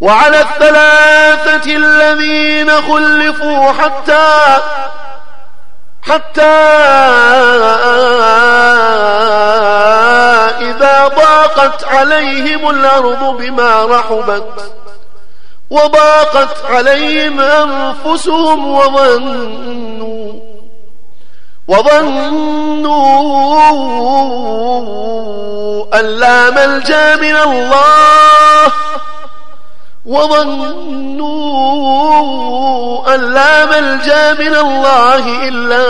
وعلى الثلاثة الذين خلفوا حتى حتى إذا ضاقت عليهم الأرض بما رحبت وضاقت عليهم أنفسهم وظنوا وظنوا أن لا ملجأ من الله وظنوا أن لا ملجأ من الله إلا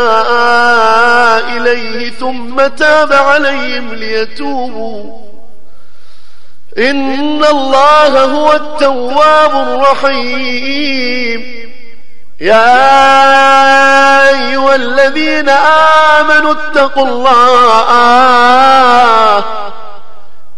إليه ثم تاب عليهم ليتوبوا. إن الله هو التواب الرحيم. يا أيها الذين آمنوا اتقوا الله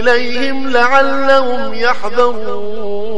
إليهم لعلهم يحذرون.